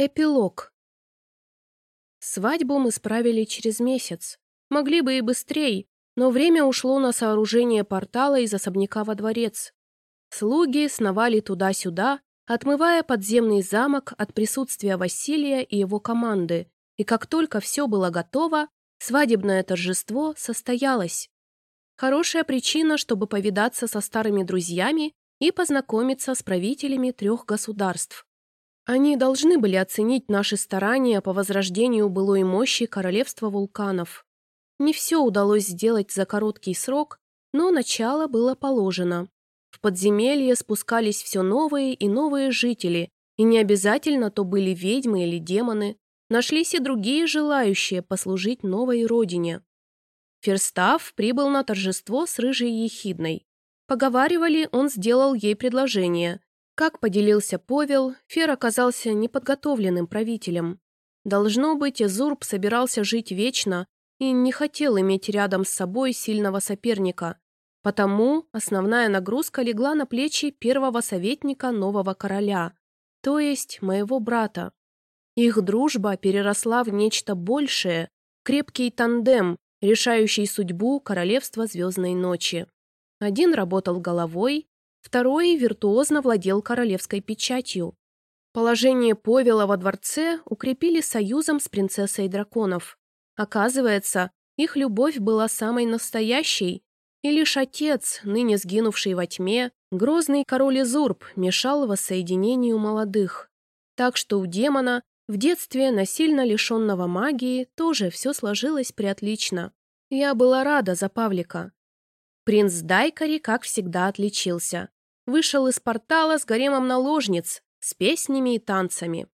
Эпилог. Свадьбу мы справили через месяц. Могли бы и быстрее, но время ушло на сооружение портала из особняка во дворец. Слуги сновали туда-сюда, отмывая подземный замок от присутствия Василия и его команды, и как только все было готово, свадебное торжество состоялось. Хорошая причина, чтобы повидаться со старыми друзьями и познакомиться с правителями трех государств. Они должны были оценить наши старания по возрождению былой мощи королевства вулканов. Не все удалось сделать за короткий срок, но начало было положено. В подземелье спускались все новые и новые жители, и не обязательно то были ведьмы или демоны. Нашлись и другие желающие послужить новой родине. Ферстав прибыл на торжество с рыжей ехидной. Поговаривали, он сделал ей предложение – как поделился Повел, Фер оказался неподготовленным правителем. Должно быть, Эзурб собирался жить вечно и не хотел иметь рядом с собой сильного соперника. Потому основная нагрузка легла на плечи первого советника нового короля, то есть моего брата. Их дружба переросла в нечто большее, крепкий тандем, решающий судьбу королевства Звездной Ночи. Один работал головой, Второй виртуозно владел королевской печатью. Положение Повела во дворце укрепили союзом с принцессой драконов. Оказывается, их любовь была самой настоящей, и лишь отец, ныне сгинувший во тьме, грозный король Изурб, мешал воссоединению молодых. Так что у демона, в детстве насильно лишенного магии, тоже все сложилось приотлично. Я была рада за Павлика. Принц Дайкари, как всегда, отличился. Вышел из портала с гаремом наложниц, с песнями и танцами.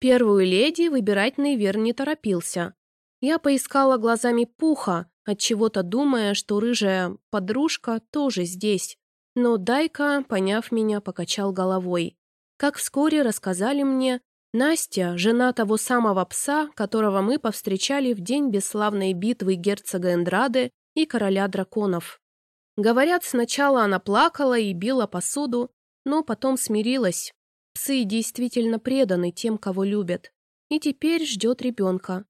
Первую леди выбирать Нейвер не торопился. Я поискала глазами Пуха, от чего то думая, что рыжая подружка тоже здесь. Но Дайка, поняв меня, покачал головой. Как вскоре рассказали мне, Настя – жена того самого пса, которого мы повстречали в день бесславной битвы герцога Эндрады и короля драконов. Говорят, сначала она плакала и била посуду, но потом смирилась. Псы действительно преданы тем, кого любят. И теперь ждет ребенка.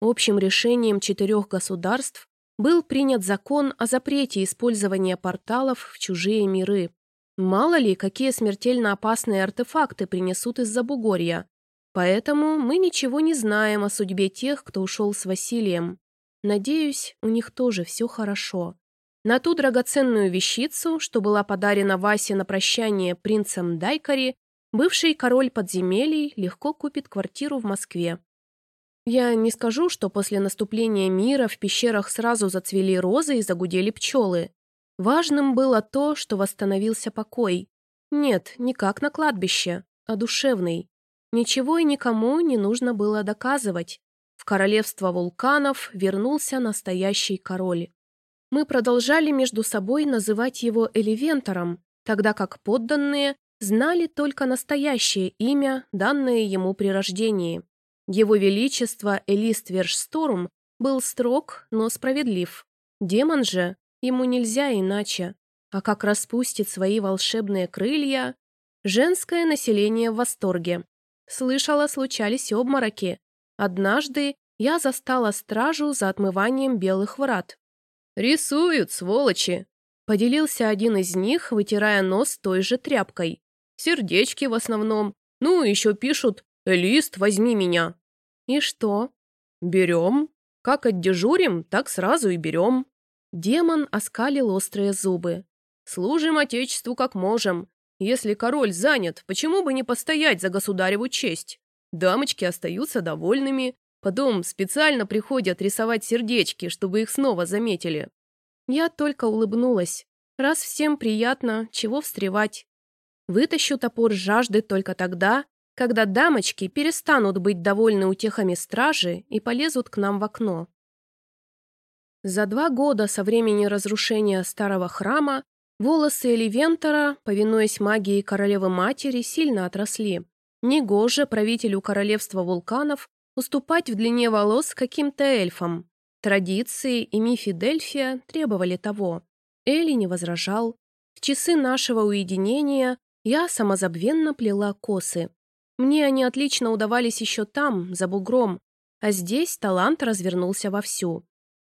Общим решением четырех государств был принят закон о запрете использования порталов в чужие миры. Мало ли, какие смертельно опасные артефакты принесут из-за бугорья. Поэтому мы ничего не знаем о судьбе тех, кто ушел с Василием. Надеюсь, у них тоже все хорошо. На ту драгоценную вещицу, что была подарена Васе на прощание принцем Дайкари, бывший король подземелий легко купит квартиру в Москве. Я не скажу, что после наступления мира в пещерах сразу зацвели розы и загудели пчелы. Важным было то, что восстановился покой. Нет, не как на кладбище, а душевный. Ничего и никому не нужно было доказывать. В королевство вулканов вернулся настоящий король мы продолжали между собой называть его Эливентором, тогда как подданные знали только настоящее имя, данное ему при рождении. Его Величество Элист Вершсторм был строг, но справедлив. Демон же, ему нельзя иначе. А как распустит свои волшебные крылья... Женское население в восторге. Слышала, случались обмороки. Однажды я застала стражу за отмыванием белых врат. «Рисуют, сволочи!» — поделился один из них, вытирая нос той же тряпкой. «Сердечки в основном. Ну, еще пишут «Лист, возьми меня». «И что?» «Берем. Как отдежурим, так сразу и берем». Демон оскалил острые зубы. «Служим Отечеству как можем. Если король занят, почему бы не постоять за государеву честь? Дамочки остаются довольными, Потом специально приходят рисовать сердечки, чтобы их снова заметили. Я только улыбнулась. Раз всем приятно, чего встревать. Вытащу топор жажды только тогда, когда дамочки перестанут быть довольны утехами стражи и полезут к нам в окно. За два года со времени разрушения старого храма волосы Эливентора, повинуясь магии королевы-матери, сильно отросли. Негоже правителю королевства вулканов уступать в длине волос каким-то эльфам. Традиции и мифы Дельфия требовали того. Элли не возражал. В часы нашего уединения я самозабвенно плела косы. Мне они отлично удавались еще там, за бугром, а здесь талант развернулся вовсю.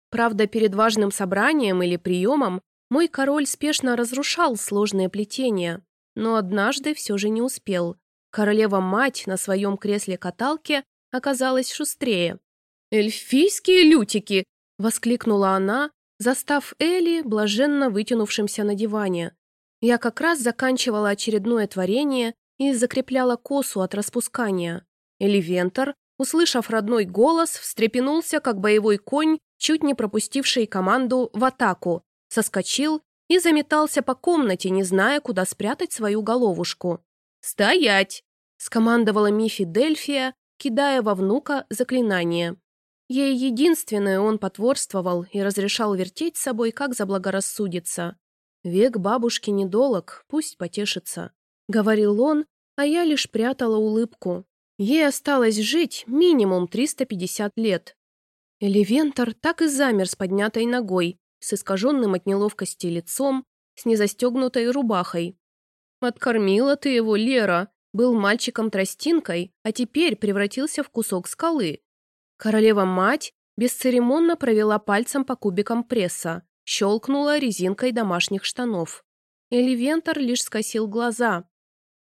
Правда, перед важным собранием или приемом мой король спешно разрушал сложные плетения, но однажды все же не успел. Королева-мать на своем кресле-каталке оказалась шустрее. «Эльфийские лютики!» — воскликнула она, застав Элли, блаженно вытянувшимся на диване. Я как раз заканчивала очередное творение и закрепляла косу от распускания. Эливентор, услышав родной голос, встрепенулся, как боевой конь, чуть не пропустивший команду в атаку, соскочил и заметался по комнате, не зная, куда спрятать свою головушку. «Стоять!» — скомандовала Мифи Дельфия, кидая во внука заклинание. Ей единственное он потворствовал и разрешал вертеть с собой, как заблагорассудится. «Век бабушки недолог, пусть потешится», — говорил он, а я лишь прятала улыбку. Ей осталось жить минимум 350 лет. Элевентор так и замер с поднятой ногой, с искаженным от неловкости лицом, с незастегнутой рубахой. «Откормила ты его, Лера!» Был мальчиком-тростинкой, а теперь превратился в кусок скалы. Королева-мать бесцеремонно провела пальцем по кубикам пресса, щелкнула резинкой домашних штанов. Эливентор лишь скосил глаза.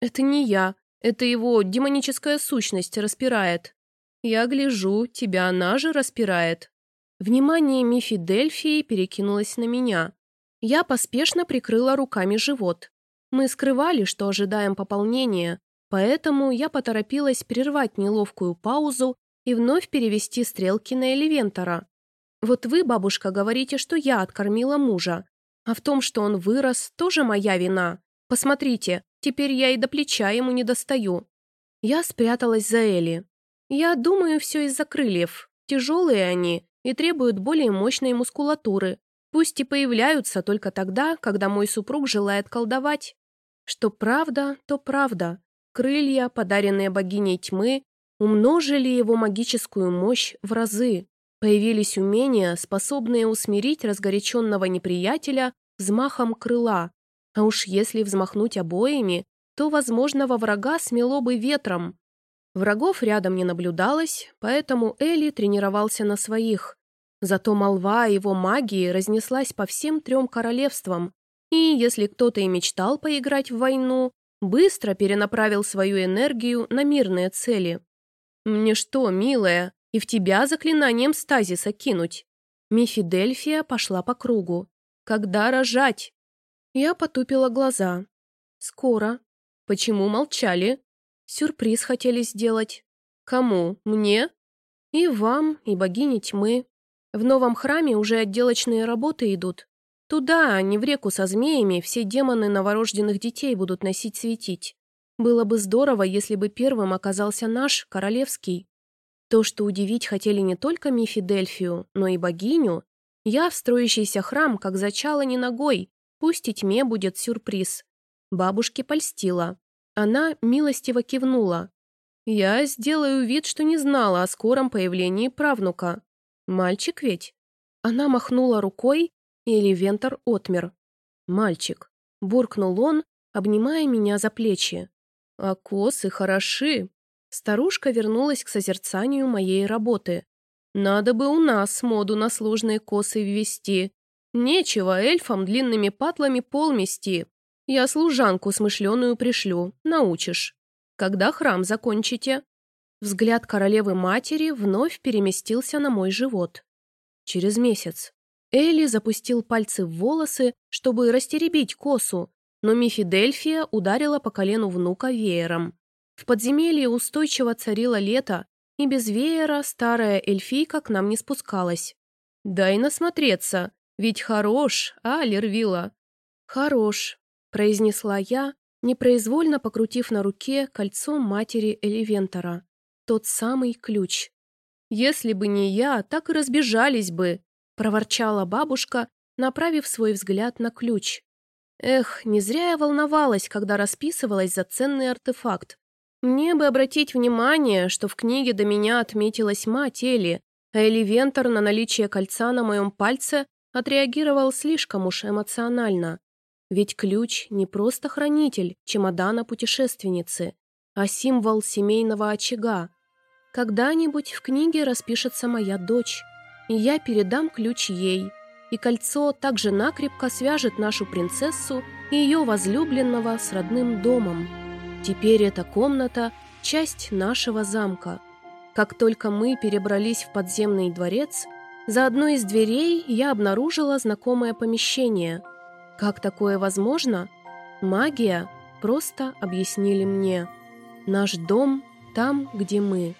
«Это не я, это его демоническая сущность распирает. Я гляжу, тебя она же распирает». Внимание Мифи Дельфии перекинулось на меня. Я поспешно прикрыла руками живот. Мы скрывали, что ожидаем пополнения, поэтому я поторопилась прервать неловкую паузу и вновь перевести стрелки на Эливентора. Вот вы, бабушка, говорите, что я откормила мужа, а в том, что он вырос, тоже моя вина. Посмотрите, теперь я и до плеча ему не достаю. Я спряталась за Эли. Я думаю, все из-за крыльев. Тяжелые они и требуют более мощной мускулатуры. Пусть и появляются только тогда, когда мой супруг желает колдовать. Что правда, то правда. Крылья, подаренные богиней тьмы, умножили его магическую мощь в разы. Появились умения, способные усмирить разгоряченного неприятеля взмахом крыла. А уж если взмахнуть обоими, то, возможно, во врага смело бы ветром. Врагов рядом не наблюдалось, поэтому Элли тренировался на своих. Зато молва о его магии разнеслась по всем трем королевствам, и если кто-то и мечтал поиграть в войну, быстро перенаправил свою энергию на мирные цели. «Мне что, милая, и в тебя заклинанием стазиса кинуть?» Мифидельфия пошла по кругу. «Когда рожать?» Я потупила глаза. «Скоро. Почему молчали?» «Сюрприз хотели сделать». «Кому? Мне?» «И вам, и богине тьмы. В новом храме уже отделочные работы идут. Туда, а не в реку со змеями, все демоны новорожденных детей будут носить светить. Было бы здорово, если бы первым оказался наш, королевский. То, что удивить хотели не только Мифидельфию, но и богиню, я в строящийся храм, как зачала не ногой, пусть и тьме будет сюрприз. Бабушке польстила. Она милостиво кивнула. Я сделаю вид, что не знала о скором появлении правнука. Мальчик ведь? Она махнула рукой, или Вентор отмер. «Мальчик», — буркнул он, обнимая меня за плечи. «А косы хороши». Старушка вернулась к созерцанию моей работы. «Надо бы у нас моду на сложные косы ввести. Нечего эльфам длинными патлами пол мести. Я служанку смышленую пришлю, научишь. Когда храм закончите?» Взгляд королевы-матери вновь переместился на мой живот. «Через месяц», Элли запустил пальцы в волосы, чтобы растеребить косу, но Мифидельфия ударила по колену внука веером. В подземелье устойчиво царило лето, и без веера старая эльфийка к нам не спускалась. «Дай насмотреться, ведь хорош, а, Лервила?» «Хорош», — произнесла я, непроизвольно покрутив на руке кольцо матери Эливентора. Тот самый ключ. «Если бы не я, так и разбежались бы», — проворчала бабушка, направив свой взгляд на ключ. Эх, не зря я волновалась, когда расписывалась за ценный артефакт. Мне бы обратить внимание, что в книге до меня отметилась мать Эли, а Эливентор на наличие кольца на моем пальце отреагировал слишком уж эмоционально. Ведь ключ не просто хранитель чемодана путешественницы. а символ семейного очага. Когда-нибудь в книге распишется моя дочь, и я передам ключ ей, и кольцо также накрепко свяжет нашу принцессу и ее возлюбленного с родным домом. Теперь эта комната – часть нашего замка. Как только мы перебрались в подземный дворец, за одной из дверей я обнаружила знакомое помещение. Как такое возможно? Магия, просто объяснили мне. Наш дом там, где мы.